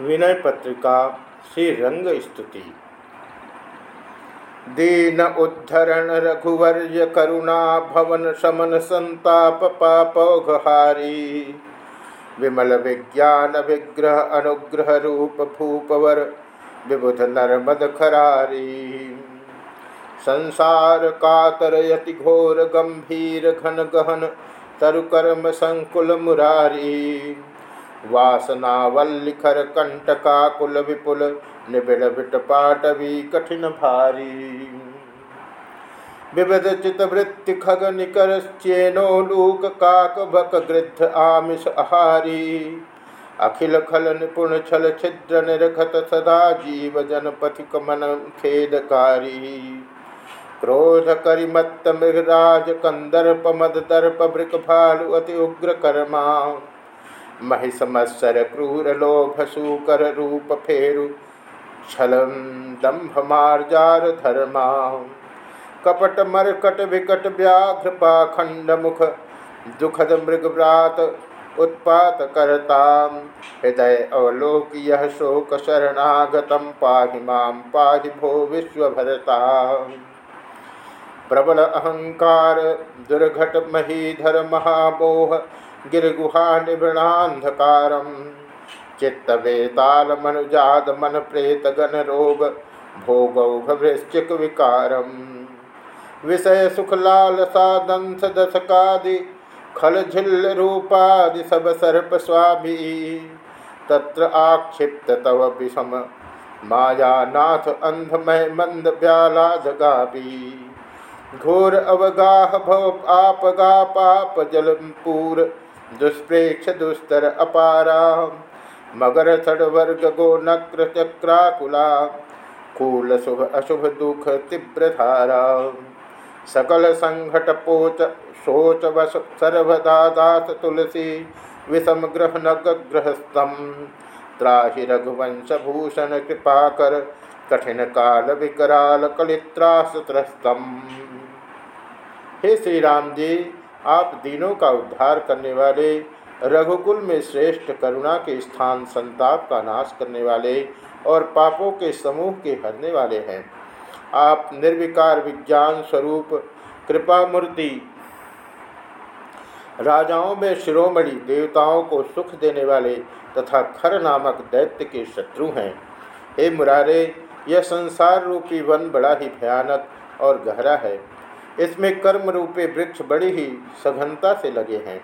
विनय पत्रिका श्री रंग स्तुति। दीन उद्धरण रघुवर्य करुणा भवन शमन संताप पापौघहारी विमल विज्ञान विग्रह अनुग्रह रूप भूपवर विबुध नर्मद खरारी। संसार कातर यति घोर गंभीर घन गहन तरुकर्म संकुल मुरारी। वासनावल्लिखर कंटकाकुल विपुल निबिड़ बिट पाटवी कठिन भारी विविध चित वृत्ति खग निकर चेनो लूक काक भक गृद्ध आमिष आहारी अखिल खल निपुण छल छिद्र निरखत सदा जीव जन पथिक मन खेदकारी क्रोध करिमत्त मृगराज कंदर्प मद दर्प वृक भालु अति उग्र कर्मा महिषमत्सर क्रूर लोभ सूकर रूप फेरु छलम दम्भ मार्जार धर्मा कपट मरकट विकट व्याघ्र पाखंड मुख दुखद मृगव्रात उत्पात करता हृदय अवलोक यह शोक शरणागत पाहि माँ, पाहि भो विश्वभरता प्रबल अहंकार दुर्घट महीधर महामोह गिरगुहा निभृणांधकारम चित्तवेताल मनुजाद मन प्रेत गण रोग भोगौघ वृश्चिक विकारम विषय सुखलाल सादंस दशकादि खल झिल रूपादि सब सर्प स्वामी तत्र आक्षिप्त तव विषम माया नाथ अंधमय मंद व्यालाद गापी घोर अवगाह भव आप गा पाप जलमपूर दुष्प्रेक्ष दुस्तर अपारा मगर वर्ग गो नक्र चक्राकुला कूल शुभ अशुभ दुख तीव्र धारा सकल संघट पोच शोच वश सर्वदादात तुलसी, विषम ग्रह नग्रहस्तम त्राहि रघुवंश भूषण कृपा कर, कठिन काल विकराल कलित्रास्तम हे श्री राम जी आप दीनों का उद्धार करने वाले, रघुकुल में श्रेष्ठ करुणा के स्थान, संताप का नाश करने वाले और पापों के समूह के हरने वाले हैं। आप निर्विकार विज्ञान स्वरूप कृपा मूर्ति राजाओं में शिरोमणि देवताओं को सुख देने वाले तथा खर नामक दैत्य के शत्रु हैं। हे मुरारे, यह संसार रूपी वन बड़ा ही भयानक और गहरा है। इसमें कर्म रूपी वृक्ष बड़ी ही सघनता से लगे हैं।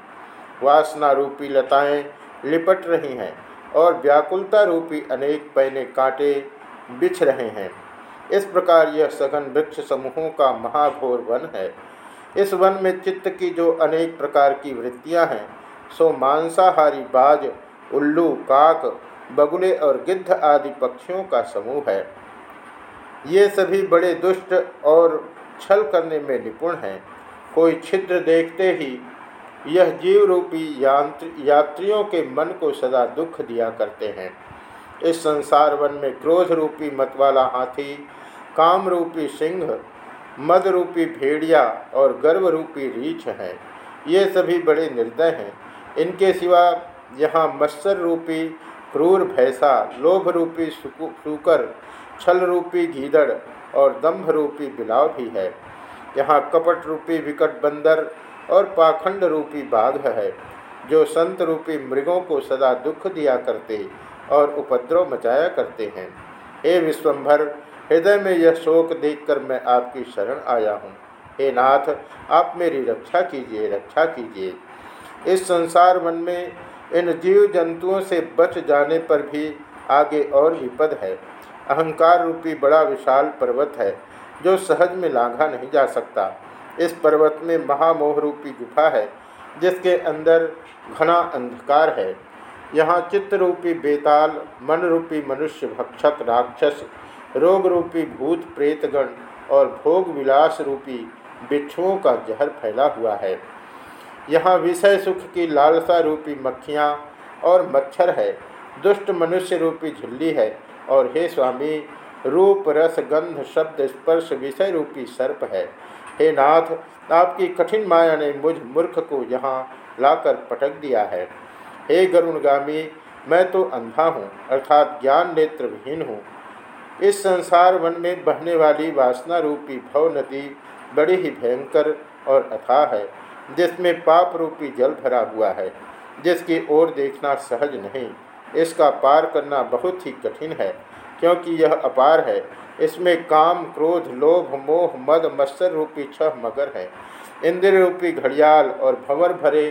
वासना रूपी लताएँ लिपट रही हैं और व्याकुलता रूपी अनेक पैने कांटे बिछ रहे हैं। इस प्रकार यह सघन वृक्ष समूहों का महाघोर वन है। इस वन में चित्त की जो अनेक प्रकार की वृत्तियाँ हैं, सो मांसाहारी बाज, उल्लू, काक, बगुले और गिद्ध आदि पक्षियों का समूह है। ये सभी बड़े दुष्ट और छल करने में निपुण हैं। कोई छिद्र देखते ही यह जीव रूपी यात्रियों के मन को सदा दुख दिया करते हैं। इस संसार वन में क्रोध रूपी मतवाला हाथी, काम रूपी सिंह, मद रूपी भेड़िया और गर्व रूपी रीछ हैं। ये सभी बड़े निर्दय हैं। इनके सिवा यहाँ मत्सर रूपी, क्रूर भैंसा, लोभ रूपी सुकर, छल रूपी गीदड़ और दम्भ रूपी बिलाव भी है। यहाँ कपट रूपी विकट बंदर और पाखंड रूपी बाघ है, जो संत रूपी मृगों को सदा दुख दिया करते और उपद्रव मचाया करते हैं। हे विश्वम्भर हृदय में यह शोक देखकर मैं आपकी शरण आया हूँ। हे नाथ, आप मेरी रक्षा कीजिए रक्षा कीजिए। इस संसार मन में इन जीव जंतुओं से बच जाने पर भी आगे और विपद है। अहंकार रूपी बड़ा विशाल पर्वत है, जो सहज में लांघा नहीं जा सकता। इस पर्वत में महामोह रूपी गुफा है, जिसके अंदर घना अंधकार है। यहाँ चित्त रूपी बेताल, मन रूपी मनुष्य भक्षक राक्षस, रोग रूपी भूत प्रेतगण और भोग विलास रूपी बिच्छुओं का जहर फैला हुआ है। यहाँ विषय सुख की लालसा रूपी मक्खियाँ और मच्छर है। दुष्ट मनुष्य रूपी झिल्ली है। और हे स्वामी, रूप, रस, गंध, शब्द, स्पर्श, विषय रूपी सर्प है। हे नाथ, आपकी कठिन माया ने मुझ मूर्ख को यहाँ लाकर पटक दिया है। हे गरुणगामी, मैं तो अंधा हूँ, अर्थात ज्ञान नेत्र विहीन हूँ। इस संसार वन में बहने वाली वासना रूपी भव नदी बड़ी ही भयंकर और अथाह है, जिसमें पाप रूपी जल भरा हुआ है, जिसकी ओर देखना सहज नहीं। इसका पार करना बहुत ही कठिन है, क्योंकि यह अपार है। इसमें काम, क्रोध, लोभ, मोह, मद, मत्सर रूपी छह मगर है। इंद्र रूपी घड़ियाल और भंवर भरे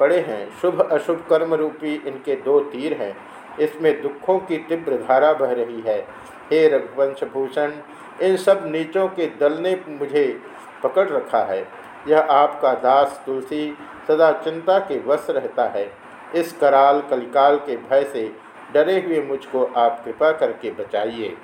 पड़े हैं। शुभ, अशुभ कर्म रूपी इनके दो तीर हैं। इसमें दुखों की तीव्र धारा बह रही है। हे रघुवंश भूषण इन सब नीचों के दल ने मुझे पकड़ रखा है। यह आपका दास तुलसी सदा चिंता के वश रहता है। इस कराल कलिकाल के भय से डरे हुए मुझको आप कृपा करके बचाइए।